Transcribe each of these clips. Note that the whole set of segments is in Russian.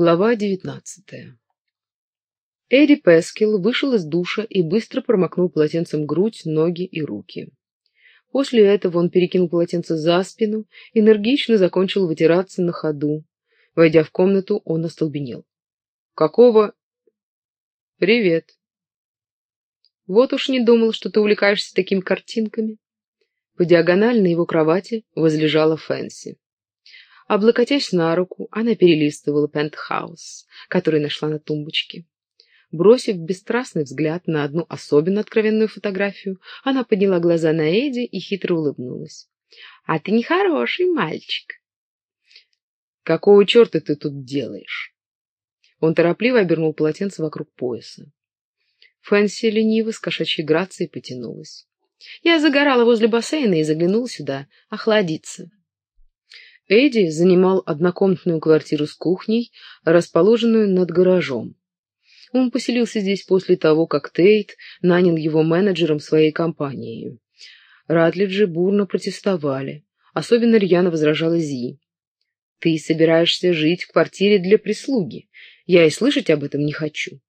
Глава девятнадцатая Эдди Пескил вышел из душа и быстро промокнул полотенцем грудь, ноги и руки. После этого он перекинул полотенце за спину, энергично закончил вытираться на ходу. Войдя в комнату, он остолбенел. «Какого?» «Привет». «Вот уж не думал, что ты увлекаешься такими картинками». По диагонали на его кровати возлежала Фэнси. Облокотясь на руку, она перелистывала пентхаус, который нашла на тумбочке. Бросив бесстрастный взгляд на одну особенно откровенную фотографию, она подняла глаза на Эдди и хитро улыбнулась. «А ты нехороший мальчик». «Какого черта ты тут делаешь?» Он торопливо обернул полотенце вокруг пояса. Фэнси лениво с кошачьей грацией потянулась. «Я загорала возле бассейна и заглянула сюда охладиться». Эдди занимал однокомнатную квартиру с кухней, расположенную над гаражом. Он поселился здесь после того, как Тейт нанял его менеджером своей компании. Ратлиджи бурно протестовали. Особенно рьяно возражала Зи. «Ты собираешься жить в квартире для прислуги. Я и слышать об этом не хочу».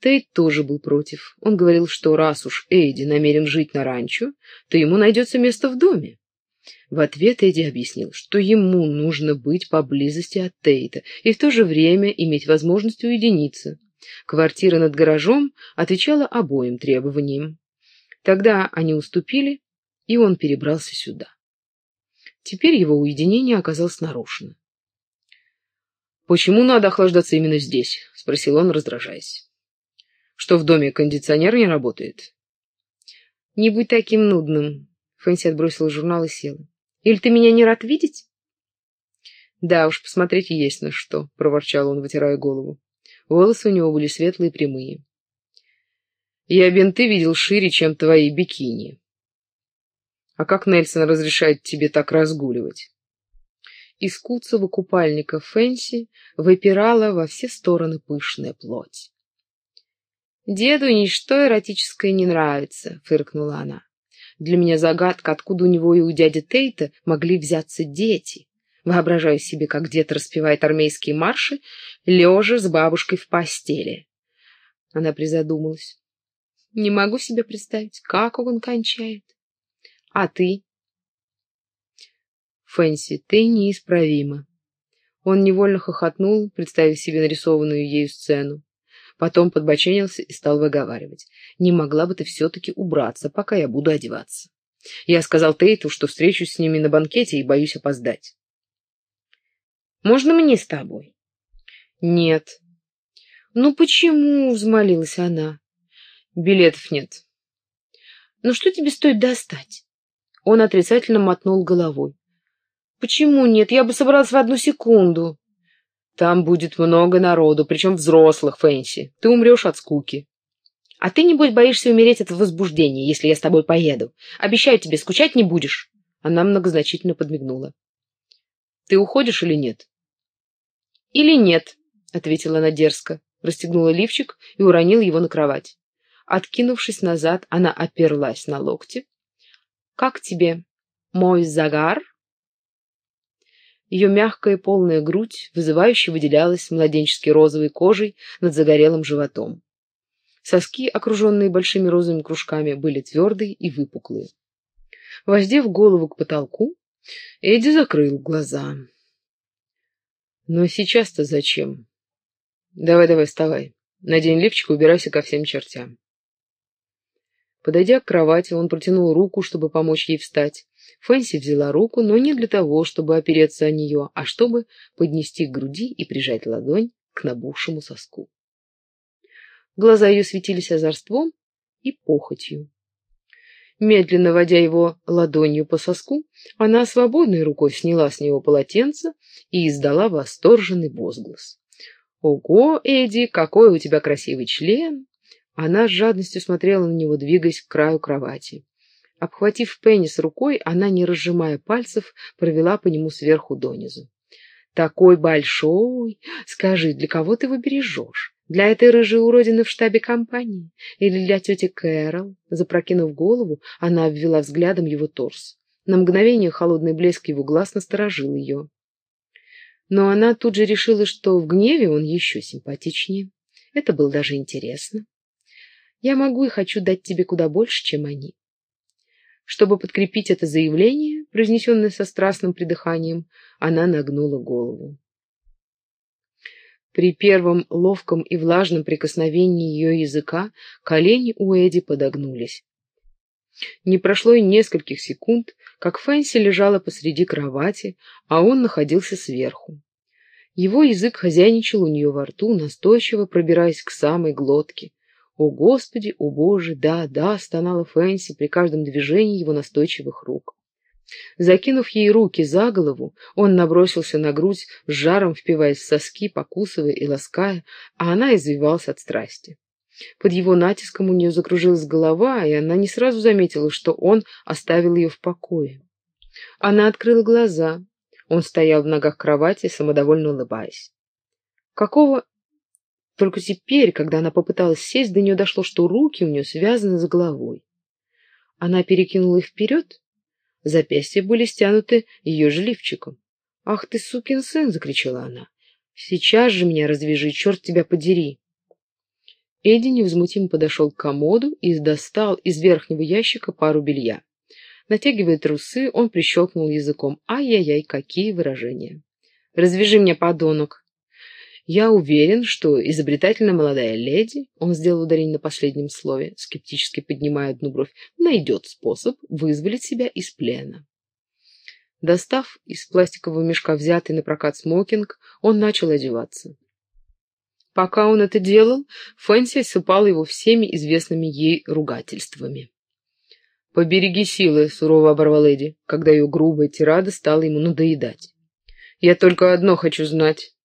Тейт тоже был против. Он говорил, что раз уж Эйди намерен жить на ранчо, то ему найдется место в доме. В ответ Эдди объяснил, что ему нужно быть поблизости от Тейта и в то же время иметь возможность уединиться. Квартира над гаражом отвечала обоим требованиям. Тогда они уступили, и он перебрался сюда. Теперь его уединение оказалось нарушено. «Почему надо охлаждаться именно здесь?» — спросил он, раздражаясь. «Что в доме кондиционер не работает?» «Не будь таким нудным», — Фэнси отбросила журнал и села. «Или ты меня не рад видеть?» «Да уж, посмотреть есть на что», — проворчал он, вытирая голову. Волосы у него были светлые и прямые. «Я бинты видел шире, чем твои бикини». «А как Нельсон разрешает тебе так разгуливать?» Из куцого купальника Фэнси выпирала во все стороны пышная плоть. «Деду ничто эротическое не нравится», — фыркнула она. «Для меня загадка, откуда у него и у дяди Тейта могли взяться дети. Воображаю себе, как дед распевает армейские марши, лежа с бабушкой в постели. Она призадумалась. Не могу себе представить, как он кончает. А ты? Фэнси, ты неисправима. Он невольно хохотнул, представив себе нарисованную ею сцену. Потом подбоченился и стал выговаривать. «Не могла бы ты все-таки убраться, пока я буду одеваться?» Я сказал Тейту, что встречусь с ними на банкете и боюсь опоздать. Можно мне с тобой? Нет. Ну почему? взмолилась она. Билетов нет. Ну что тебе стоит достать? Он отрицательно мотнул головой. Почему нет? Я бы собралась в одну секунду. Там будет много народу, причем взрослых, Фэнси. Ты умрешь от скуки. А ты, небось, боишься умереть от возбуждения, если я с тобой поеду. Обещаю тебе, скучать не будешь. Она многозначительно подмигнула. Ты уходишь или нет? «Или нет», — ответила она дерзко, расстегнула лифчик и уронила его на кровать. Откинувшись назад, она оперлась на локти. «Как тебе, мой загар?» Ее мягкая полная грудь вызывающе выделялась младенчески розовой кожей над загорелым животом. Соски, окруженные большими розовыми кружками, были твердые и выпуклые. Воздев голову к потолку, Эдди закрыл глаза. Но сейчас-то зачем? Давай-давай, вставай. Надень лифчик и убирайся ко всем чертям. Подойдя к кровати, он протянул руку, чтобы помочь ей встать. Фэнси взяла руку, но не для того, чтобы опереться о нее, а чтобы поднести к груди и прижать ладонь к набухшему соску. Глаза ее светились озорством и похотью. Медленно водя его ладонью по соску, она свободной рукой сняла с него полотенце и издала восторженный возглас. «Ого, Эдди, какой у тебя красивый член!» Она с жадностью смотрела на него, двигаясь к краю кровати. Обхватив пенис рукой, она, не разжимая пальцев, провела по нему сверху донизу. «Такой большой! Скажи, для кого ты его бережешь? Для этой рыжей уродины в штабе компании? Или для тети Кэрол?» Запрокинув голову, она обвела взглядом его торс. На мгновение холодный блеск его глаз насторожил ее. Но она тут же решила, что в гневе он еще симпатичнее. Это было даже интересно. Я могу и хочу дать тебе куда больше, чем они. Чтобы подкрепить это заявление, произнесенное со страстным придыханием, она нагнула голову. При первом ловком и влажном прикосновении ее языка колени у Эдди подогнулись. Не прошло и нескольких секунд, как Фэнси лежала посреди кровати, а он находился сверху. Его язык хозяйничал у нее во рту, настойчиво пробираясь к самой глотке. «О, Господи, о Боже, да, да!» — стонала Фэнси при каждом движении его настойчивых рук. Закинув ей руки за голову, он набросился на грудь, с жаром впиваясь в соски, покусывая и лаская, а она извивалась от страсти. Под его натиском у нее закружилась голова, и она не сразу заметила, что он оставил ее в покое. Она открыла глаза. Он стоял в ногах кровати, самодовольно улыбаясь. Какого... Только теперь, когда она попыталась сесть, до нее дошло, что руки у нее связаны за головой. Она перекинула их вперед. Запястья были стянуты ее же лифчиком. «Ах ты, сукин сын!» — закричала она. «Сейчас же меня развяжи, черт тебя подери!» Эдди невозмутимо подошел к комоду и достал из верхнего ящика пару белья. Натягивая трусы, он прищелкнул языком. Ай-яй-яй, какие выражения! «Развяжи меня, подонок!» Я уверен, что изобретательная молодая леди, он сделал ударение на последнем слове, скептически поднимая одну бровь, найдет способ вызволить себя из плена. Достав из пластикового мешка взятый на прокат смокинг, он начал одеваться. Пока он это делал, Фэнси осыпал его всеми известными ей ругательствами. «Побереги силы», — сурово оборвал Эдди, когда ее грубая тирада стала ему надоедать. «Я только одно хочу знать.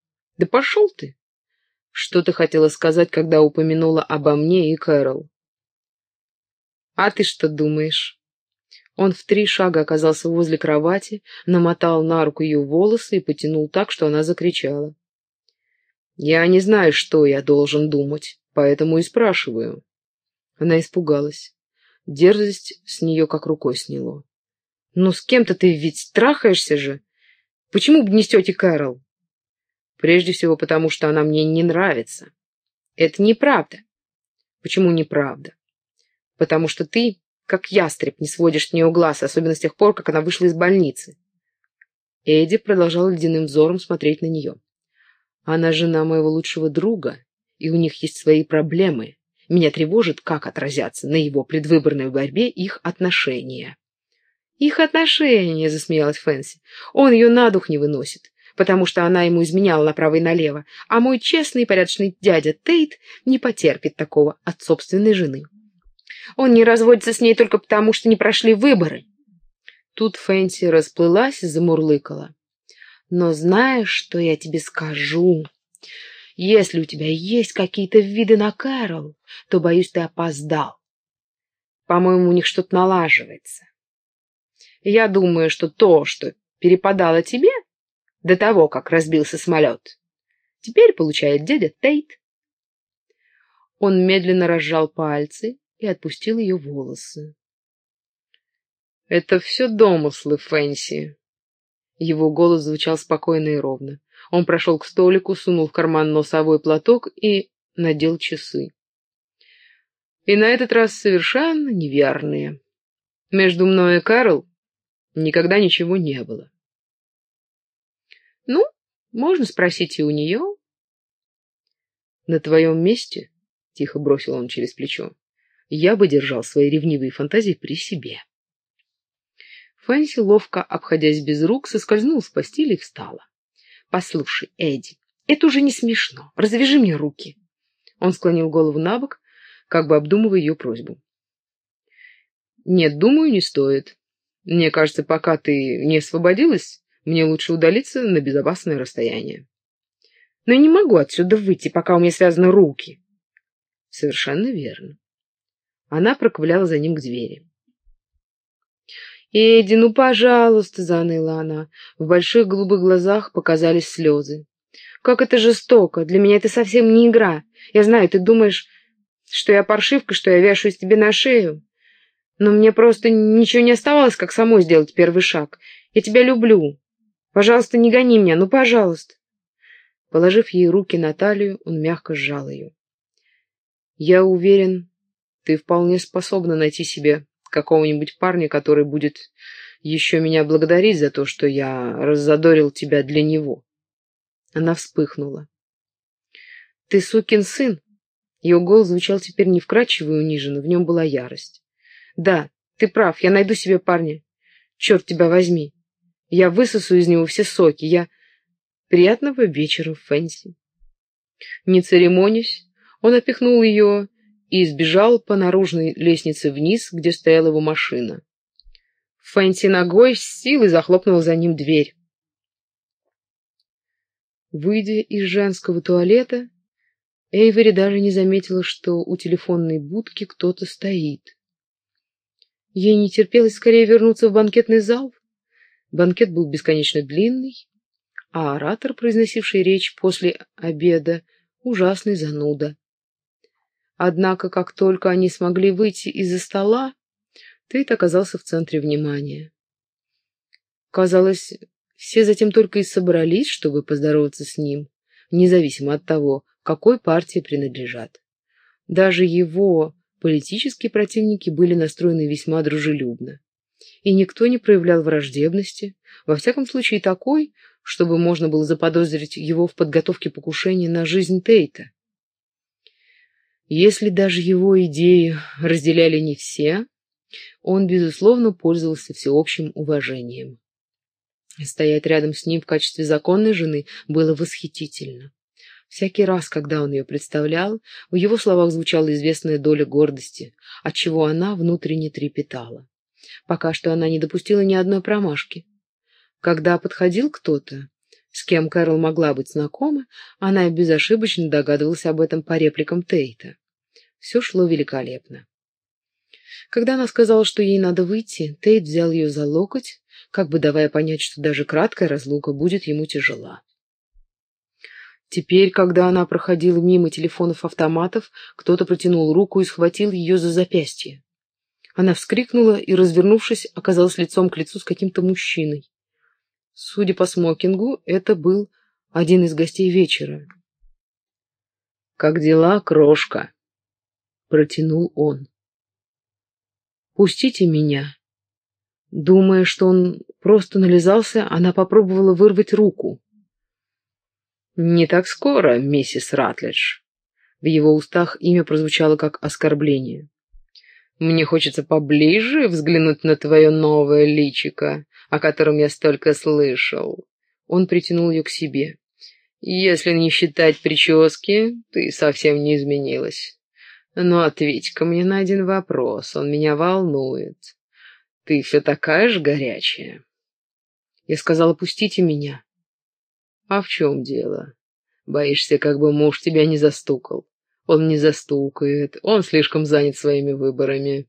Да пошел ты!» «Что ты хотела сказать, когда упомянула обо мне и Кэрол?» «А ты что думаешь?» Он в три шага оказался возле кровати, намотал на руку ее волосы и потянул так, что она закричала. Я не знаю, что я должен думать, поэтому и спрашиваю. Она испугалась. Дерзость с нее как рукой сняло. «Ну, с кем-то ты ведь страхаешься же. Почему бы не с тетей Кэрол?» «Прежде всего, потому что она мне не нравится». «Это неправда». «Почему неправда?» «Потому что ты, как ястреб, не сводишь с нее глаз, особенно с тех пор, как она вышла из больницы». Эдди продолжал ледяным взором смотреть на нее. Она жена моего лучшего друга, и у них есть свои проблемы. Меня тревожит, как отразятся на его предвыборной борьбе их отношения. «Их отношения», — засмеялась Фэнси. «Он ее на дух не выносит, потому что она ему изменяла направо и налево, а мой честный и порядочный дядя Тейт не потерпит такого от собственной жены. Он не разводится с ней только потому, что не прошли выборы». Тут Фэнси расплылась и замурлыкала. Но знаешь, что я тебе скажу? Если у тебя есть какие-то виды на Кэрол, то, боюсь, ты опоздал. По-моему, у них что-то налаживается. Я думаю, что то, что перепадало тебе до того, как разбился самолет, теперь получает дядя Тейт. Он медленно разжал пальцы и отпустил ее волосы. «Это все домыслы, Фэнси», его голос звучал спокойно и ровно. Он прошел к столику, сунул в карман носовой платок и надел часы. И на этот раз совершенно неверные. Между мной и Карл никогда ничего не было. Ну, можно спросить и у нее. На твоем месте, — тихо бросил он через плечо, — я бы держал свои ревнивые фантазии при себе. Фэнси, ловко обходясь без рук, соскользнула с постели и встала. «Послушай, Эдди, это уже не смешно. Развяжи мне руки». Он склонил голову на бок, как бы обдумывая ее просьбу. «Нет, думаю, не стоит. Мне кажется, пока ты не освободилась, мне лучше удалиться на безопасное расстояние». «Но я не могу отсюда выйти, пока у меня связаны руки». «Совершенно верно». Она проковыляла за ним к двери. «Эдди, ну, пожалуйста!» — заныла она. В больших голубых глазах показались слезы. «Как это жестоко! Для меня это совсем не игра. Я знаю, ты думаешь, что я паршивка, что я вешаюсь тебе на шею. Но мне просто ничего не оставалось, как самой сделать первый шаг. Я тебя люблю. Пожалуйста, не гони меня, ну, пожалуйста. Положив ей руки на талию, он мягко сжал ее. Я уверен, ты вполне способна найти себе какого-нибудь парня, который будет еще меня благодарить за то, что я раззадорил тебя для него. Она вспыхнула. Ты сукин сын. Ее голос звучал теперь не вкрадчиво и униженно, в нем была ярость. Да, ты прав, я найду себе парня. Черт тебя возьми. Я высосу из него все соки. Я... Приятного вечера, Фэнси. Не церемонясь, он опихнул ее и сбежал по наружной лестнице вниз, где стояла его машина. Фэнси ногой с силой захлопнула за ним дверь. Выйдя из женского туалета, Эйвери даже не заметила, что у телефонной будки кто-то стоит. Ей не терпелось скорее вернуться в банкетный зал. Банкет был бесконечно длинный, а оратор, произносивший речь после обеда, ужасный зануда. Однако, как только они смогли выйти из-за стола, Тейт оказался в центре внимания. Казалось, все затем только и собрались, чтобы поздороваться с ним, независимо от того, какой партии принадлежат. Даже его политические противники были настроены весьма дружелюбно. И никто не проявлял враждебности, во всяком случае такой, чтобы можно было заподозрить его в подготовке покушения на жизнь Тейта. Если даже его идеи разделяли не все, он, безусловно, пользовался всеобщим уважением. Стоять рядом с ним в качестве законной жены было восхитительно. Всякий раз, когда он ее представлял, в его словах звучала известная доля гордости, отчего она внутренне трепетала. Пока что она не допустила ни одной промашки. Когда подходил кто-то, с кем Кэрол могла быть знакома, она безошибочно догадывалась об этом по репликам Тейта. Все шло великолепно. Когда она сказала, что ей надо выйти, Тейт взял ее за локоть, как бы давая понять, что даже краткая разлука будет ему тяжела. Теперь, когда она проходила мимо телефонов-автоматов, кто-то протянул руку и схватил ее за запястье. Она вскрикнула и, развернувшись, оказалась лицом к лицу с каким-то мужчиной. Судя по смокингу, это был один из гостей вечера. «Как дела, крошка?» — протянул он. «Пустите меня». Думая, что он просто нализался, она попробовала вырвать руку. «Не так скоро, миссис Ратлидж». В его устах имя прозвучало как оскорбление. «Мне хочется поближе взглянуть на твое новое личико, о котором я столько слышал». Он притянул ее к себе. «Если не считать прически, ты совсем не изменилась. Но ответь-ка мне на один вопрос, он меня волнует. Ты все такая же горячая?» Я сказала, пустите меня. А в чем дело? Боишься, как бы муж тебя не застукал. Он не застукает, он слишком занят своими выборами.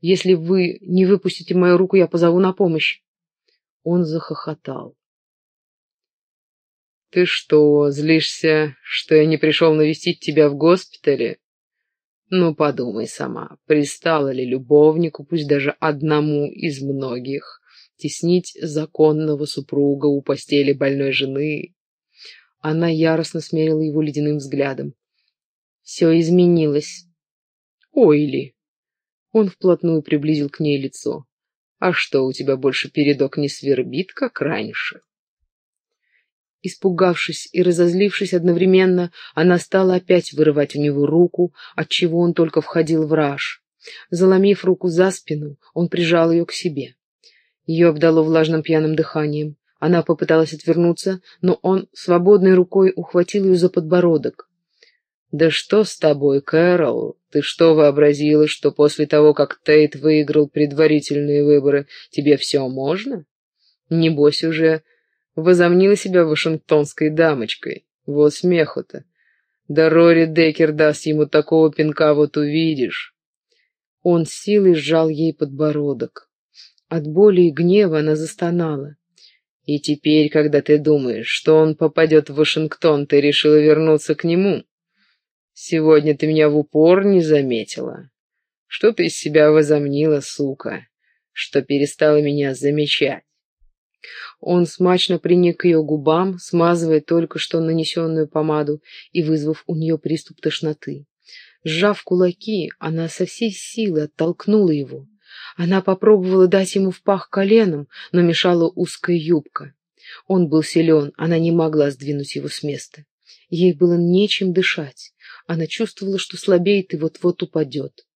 Если вы не выпустите мою руку, я позову на помощь. Он захохотал. Ты что, злишься, что я не пришел навестить тебя в госпитале? Ну, подумай сама, пристало ли любовнику, пусть даже одному из многих, теснить законного супруга у постели больной жены. Она яростно смерила его ледяным взглядом. Все изменилось. Ой ли. Он вплотную приблизил к ней лицо. А что, у тебя больше передок не свербит, как раньше? Испугавшись и разозлившись одновременно, она стала опять вырывать у него руку, отчего он только входил в раж. Заломив руку за спину, он прижал ее к себе. Ее обдало влажным пьяным дыханием. Она попыталась отвернуться, но он свободной рукой ухватил ее за подбородок. «Да что с тобой, Кэрол? Ты что вообразила, что после того, как Тейт выиграл предварительные выборы, тебе все можно? Небось уже возомнила себя вашингтонской дамочкой. Вот смеху-то. Да Рори Декер даст ему такого пинка, вот увидишь». Он силой сжал ей подбородок. От боли и гнева она застонала. «И теперь, когда ты думаешь, что он попадет в Вашингтон, ты решила вернуться к нему? Сегодня ты меня в упор не заметила. Что ты из себя возомнила, сука, что перестала меня замечать?» Он смачно приник к ее губам, смазывая только что нанесенную помаду и вызвав у нее приступ тошноты. Сжав кулаки, она со всей силы оттолкнула его. Она попробовала дать ему в пах коленом, но мешала узкая юбка. Он был силен, она не могла сдвинуть его с места. Ей было нечем дышать. Она чувствовала, что слабеет и вот-вот упадет.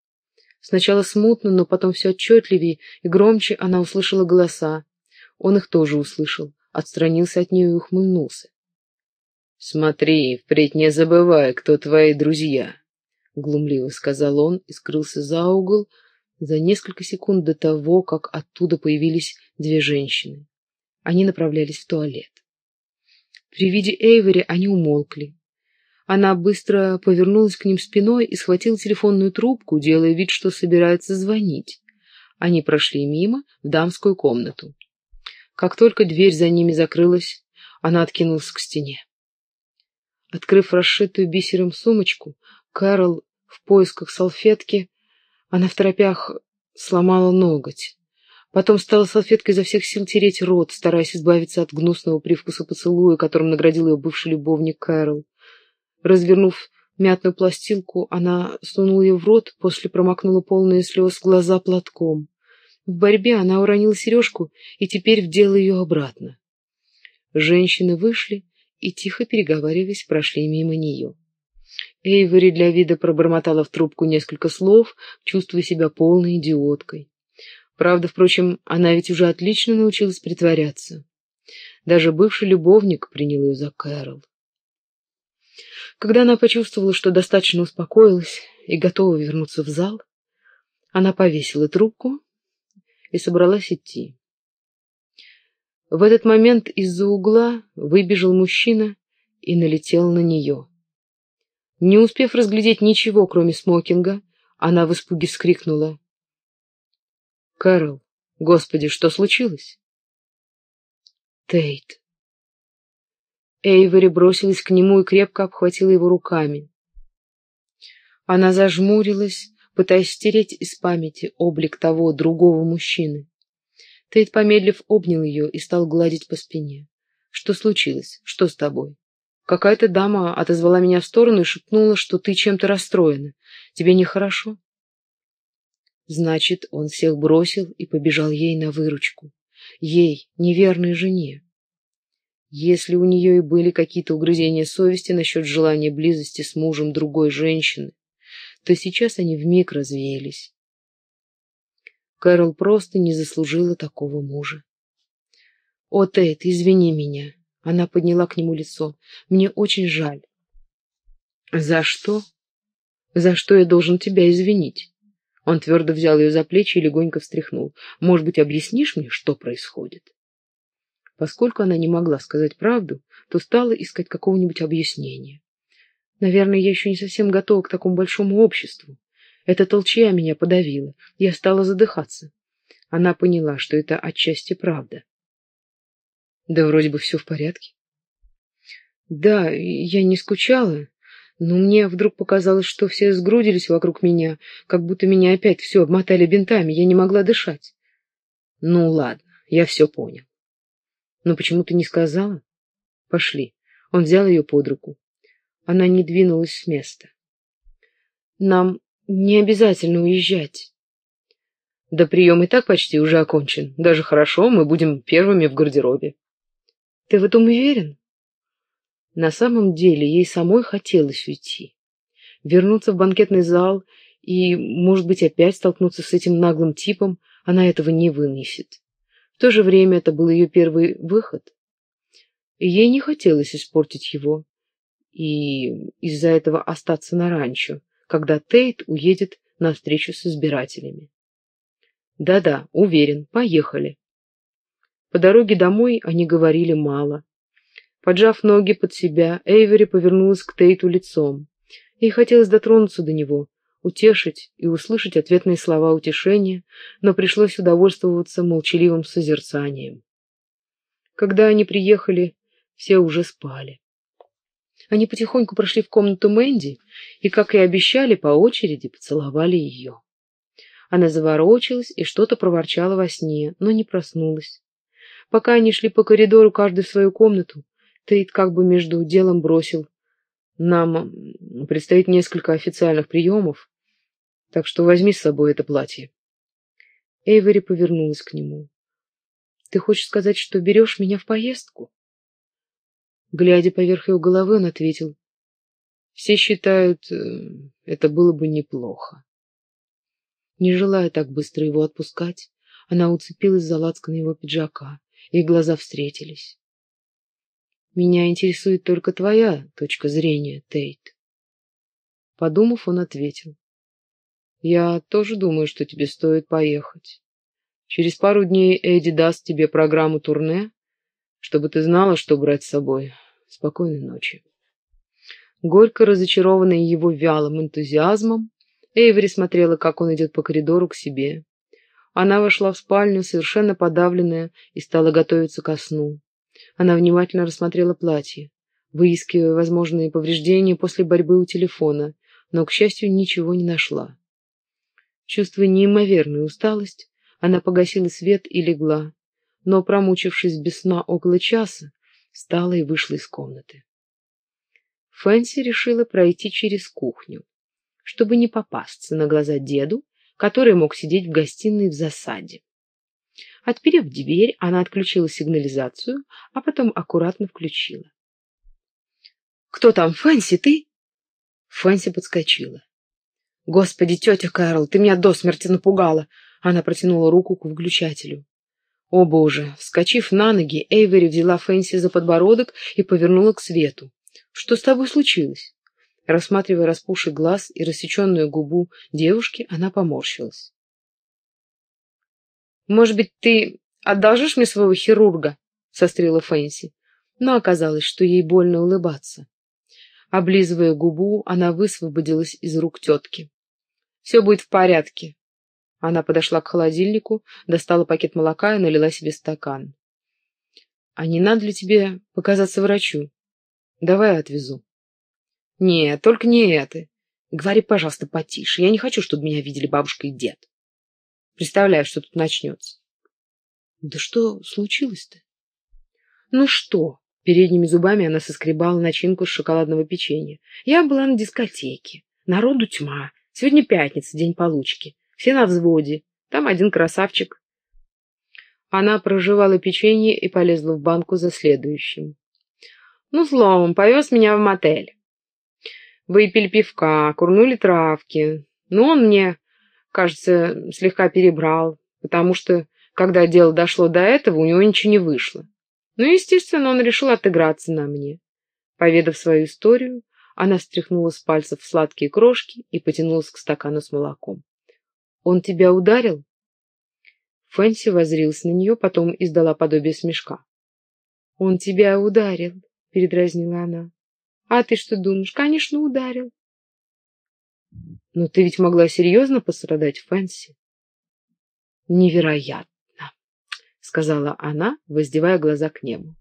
Сначала смутно, но потом все отчетливее и громче она услышала голоса. Он их тоже услышал, отстранился от нее и ухмыльнулся. «Смотри, впредь не забывай, кто твои друзья», — глумливо сказал он и скрылся за угол за несколько секунд до того, как оттуда появились две женщины. Они направлялись в туалет. При виде Эйвери они умолкли. Она быстро повернулась к ним спиной и схватила телефонную трубку, делая вид, что собирается звонить. Они прошли мимо в дамскую комнату. Как только дверь за ними закрылась, она откинулась к стене. Открыв расшитую бисером сумочку, Кэрол в поисках салфетки, она в торопях сломала ноготь. Потом стала салфеткой изо всех сил тереть рот, стараясь избавиться от гнусного привкуса поцелуя, которым наградил ее бывший любовник Кэрол. Развернув мятную пластинку, она сунула ее в рот, после промокнула полные слез глаза платком. В борьбе она уронила сережку и теперь вдела ее обратно. Женщины вышли и, тихо переговариваясь, прошли мимо нее. Эйвори для вида пробормотала в трубку несколько слов, чувствуя себя полной идиоткой. Правда, впрочем, она ведь уже отлично научилась притворяться. Даже бывший любовник принял ее за Кэрол. Когда она почувствовала, что достаточно успокоилась и готова вернуться в зал, она повесила трубку и собралась идти. В этот момент из-за угла выбежал мужчина и налетел на нее. Не успев разглядеть ничего, кроме смокинга, она в испуге скрикнула. Кэрол, господи, что случилось? Тейт. Эйвори бросилась к нему и крепко обхватила его руками. Она зажмурилась, пытаясь стереть из памяти облик того другого мужчины. Тейт, помедлив, обнял ее и стал гладить по спине. «Что случилось? Что с тобой?» «Какая-то дама отозвала меня в сторону и шепнула, что ты чем-то расстроена. Тебе нехорошо?» Значит, он всех бросил и побежал ей на выручку. Ей, неверной жене. Если у нее и были какие-то угрызения совести насчет желания близости с мужем другой женщины, то сейчас они вмиг развеялись. Кэрол просто не заслужила такого мужа. «О, Тейт, извини меня!» Она подняла к нему лицо. «Мне очень жаль». «За что? За что я должен тебя извинить?» Он твердо взял ее за плечи и легонько встряхнул. «Может быть, объяснишь мне, что происходит?» Поскольку она не могла сказать правду, то стала искать какого-нибудь объяснения. «Наверное, я еще не совсем готова к такому большому обществу. Эта толчья меня подавила. Я стала задыхаться». Она поняла, что это отчасти правда. «Да вроде бы все в порядке». «Да, я не скучала, но мне вдруг показалось, что все сгрудились вокруг меня, как будто меня опять все обмотали бинтами, я не могла дышать. Ну ладно, я все понял. Но почему ты не сказала? Пошли. Он взял ее под руку. Она не двинулась с места. Нам не обязательно уезжать. Да прием и так почти уже окончен. Даже хорошо, мы будем первыми в гардеробе. Ты в этом уверен? На самом деле ей самой хотелось уйти. Вернуться в банкетный зал и, может быть, опять столкнуться с этим наглым типом, она этого не вынесет. В то же время это был ее первый выход. Ей не хотелось испортить его и из-за этого остаться на ранчо, когда Тейт уедет на встречу с избирателями. Да-да, уверен, поехали. По дороге домой они говорили мало. Поджав ноги под себя, Эйвери повернулась к Тейту лицом. Ей хотелось дотронуться до него, утешить и услышать ответные слова утешения, но пришлось удовольствоваться молчаливым созерцанием. Когда они приехали, все уже спали. Они потихоньку прошли в комнату Мэнди и, как и обещали, по очереди поцеловали ее. Она заворочилась и что-то проворчала во сне, но не проснулась. Пока они шли по коридору, каждый в свою комнату, Тейт как бы между делом бросил. Нам предстоит несколько официальных приемов, так что возьми с собой это платье. Эйвери повернулась к нему. Ты хочешь сказать, что берешь меня в поездку? Глядя поверх ее головы, он ответил. Все считают, э, это было бы неплохо. Не желая так быстро его отпускать, она уцепилась за лацкан его пиджака. Их глаза встретились. Меня интересует только твоя точка зрения, Тейт. Подумав, он ответил. Я тоже думаю, что тебе стоит поехать. Через пару дней Эдди даст тебе программу турне, чтобы ты знала, что брать с собой. Спокойной ночи. Горько разочарованная его вялым энтузиазмом, Эйвери смотрела, как он идет по коридору к себе. Она вошла в спальню, совершенно подавленная, и стала готовиться ко сну. Она внимательно рассмотрела платье, выискивая возможные повреждения после борьбы у телефона, но, к счастью, ничего не нашла. Чувствуя неимоверную усталость, она погасила свет и легла, но, промучившись без сна около часа, встала и вышла из комнаты. Фэнси решила пройти через кухню, чтобы не попасться на глаза деду, который мог сидеть в гостиной в засаде. Отперев дверь, она отключила сигнализацию, а потом аккуратно включила. «Кто там, Фэнси, ты?» Фэнси подскочила. «Господи, тетя Кэрол, ты меня до смерти напугала!» Она протянула руку к выключателю. О боже! Вскочив на ноги, Эйвери взяла Фэнси за подбородок и повернула к свету. «Что с тобой случилось?» Рассматривая распухший глаз и рассеченную губу девушки, она поморщилась. «Может быть, ты одолжишь мне своего хирурга?» — сострила Фэнси. Но оказалось, что ей больно улыбаться. Облизывая губу, она высвободилась из рук тетки. «Все будет в порядке». Она подошла к холодильнику, достала пакет молока и налила себе стакан. «А не надо ли тебе показаться врачу? Давай отвезу». «Нет, только не это. Говори, пожалуйста, потише. Я не хочу, чтобы меня видели бабушка и дед. Представляю, что тут начнется». «Да что случилось-то?» «Ну что?» Передними зубами она соскребала начинку с шоколадного печенья. «Я была на дискотеке. Народу тьма. Сегодня пятница, день получки. Все на взводе. Там один красавчик». Она прожевала печенье и полезла в банку за следующим. Ну, словом, повез меня в мотель. Выпили пивка, курнули травки. Но он мне, кажется, слегка перебрал, потому что, когда дело дошло до этого, у него ничего не вышло. Ну, естественно, он решил отыграться на мне. Поведав свою историю, она стряхнула с пальцев сладкие крошки и потянулась к стакану с молоком. «Он тебя ударил?» Фэнси возрился на нее, потом издала подобие смешка. «Он тебя ударил», — передразнила она. «А ты что думаешь? Конечно, ударил». «Но ты ведь могла серьезно пострадать, Фэнси?» «Невероятно», — сказала она, воздевая глаза к небу.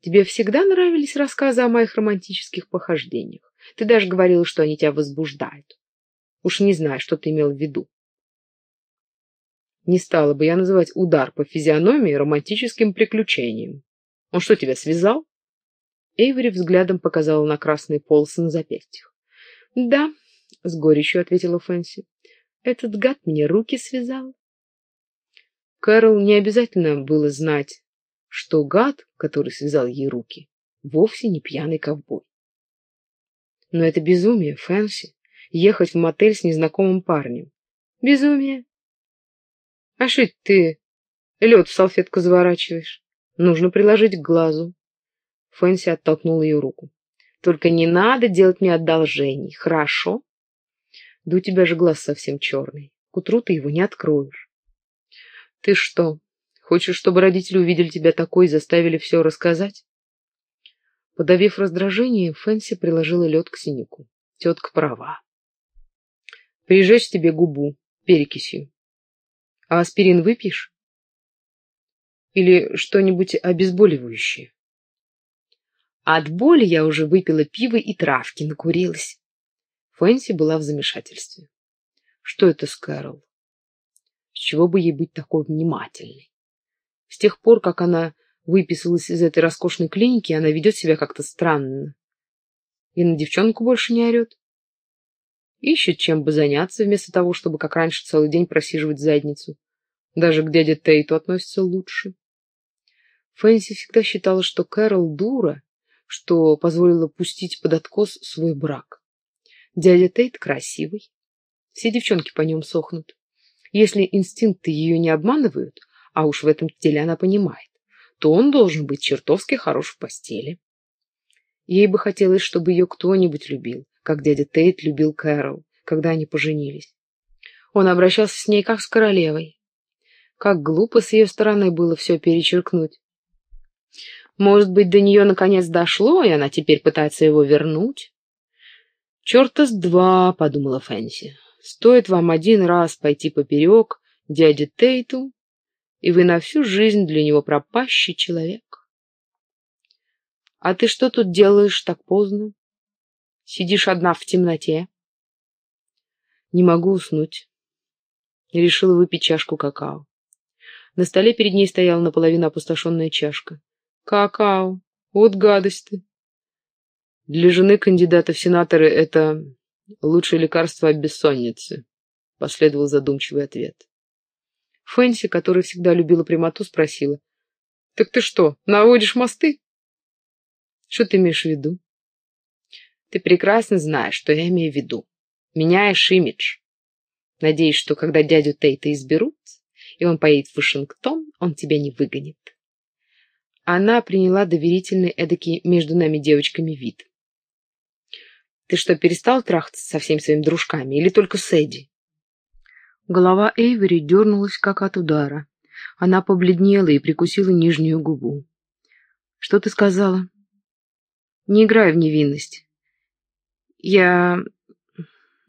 «Тебе всегда нравились рассказы о моих романтических похождениях. Ты даже говорила, что они тебя возбуждают. Уж не знаю, что ты имел в виду. Не стала бы я называть удар по физиономии романтическим приключением. Он что, тебя связал? Эйвери взглядом показала на красные полосы на запястьях. «Да», — с горечью ответила Фэнси, — «этот гад мне руки связал». Кэрол не обязательно было знать, что гад, который связал ей руки, вовсе не пьяный ковбой. Но это безумие, Фэнси ехать в мотель с незнакомым парнем. Безумие. А что ты лед в салфетку заворачиваешь? Нужно приложить к глазу. Фэнси оттолкнула ее руку. Только не надо делать мне одолжений, хорошо? Да у тебя же глаз совсем черный. К утру ты его не откроешь. Ты что, хочешь, чтобы родители увидели тебя такой и заставили все рассказать? Подавив раздражение, Фэнси приложила лед к синяку. Тетка права прижечь тебе губу перекисью. А аспирин выпьешь? Или что-нибудь обезболивающее? От боли я уже выпила пиво и травки, накурилась. Фэнси была в замешательстве. Что это с Кэрол? С чего бы ей быть такой внимательной? С тех пор, как она выписалась из этой роскошной клиники, она ведет себя как-то странно. И на девчонку больше не орет. Ищет, чем бы заняться, вместо того, чтобы, как раньше, целый день просиживать задницу. Даже к дяде Тейту относится лучше. Фэнси всегда считала, что Кэрол дура, что позволила пустить под откос свой брак. Дядя Тейт красивый. Все девчонки по нем сохнут. Если инстинкты ее не обманывают, а уж в этом деле она понимает, то он должен быть чертовски хорош в постели. Ей бы хотелось, чтобы ее кто-нибудь любил, как дядя Тейт любил Кэрол, когда они поженились. Он обращался с ней как с королевой. Как глупо с ее стороны было все перечеркнуть. Может быть, до нее наконец дошло, и она теперь пытается его вернуть? «Черта с два», — подумала Фэнси. «Стоит вам один раз пойти поперек дяде Тейту, и вы на всю жизнь для него пропащий человек». «А ты что тут делаешь так поздно? Сидишь одна в темноте?» «Не могу уснуть». Решила выпить чашку какао. На столе перед ней стояла наполовину опустошенная чашка. Какао. Вот гадость ты. Для жены кандидата в сенаторы это лучшее лекарство от бессонницы, последовал задумчивый ответ. Фэнси, которая всегда любила прямоту, спросила. Так ты что, наводишь мосты? Что ты имеешь в виду? Ты прекрасно знаешь, что я имею в виду. Меняешь имидж. Надеюсь, что когда дядю Тейта изберут, и он поедет в Вашингтон, он тебя не выгонит. Она приняла доверительный эдакий между нами девочками вид. «Ты что, перестал трахаться со всеми своими дружками или только с Эдди?» Голова Эйвери дернулась, как от удара. Она побледнела и прикусила нижнюю губу. «Что ты сказала?» «Не играй в невинность. Я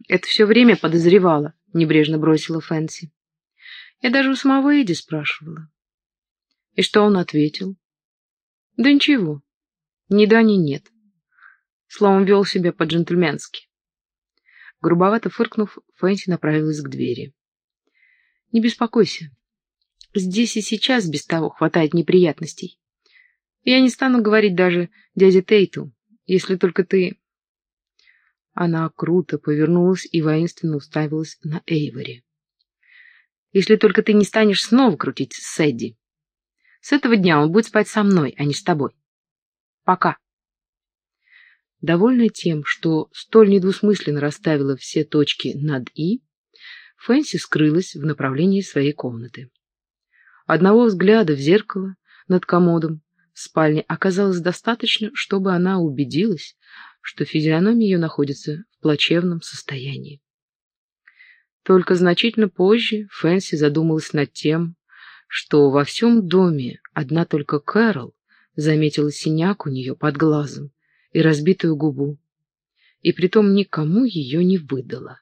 это все время подозревала», — небрежно бросила Фэнси. «Я даже у самого Эдди спрашивала». «И что он ответил?» Да ничего. Ни да, ни нет. Словом, вел себя по-джентльменски. Грубовато фыркнув, Фэнси направилась к двери. «Не беспокойся. Здесь и сейчас без того хватает неприятностей. Я не стану говорить даже дяде Тейту, если только ты...» Она круто повернулась и воинственно уставилась на Эйвори. «Если только ты не станешь снова крутить с Эдди. С этого дня он будет спать со мной, а не с тобой. Пока. Довольная тем, что столь недвусмысленно расставила все точки над «и», Фэнси скрылась в направлении своей комнаты. Одного взгляда в зеркало над комодом в спальне оказалось достаточно, чтобы она убедилась, что физиономия ее находится в плачевном состоянии. Только значительно позже Фэнси задумалась над тем, что во всем доме одна только Кэрол заметила синяк у нее под глазом и разбитую губу, и притом никому ее не выдала.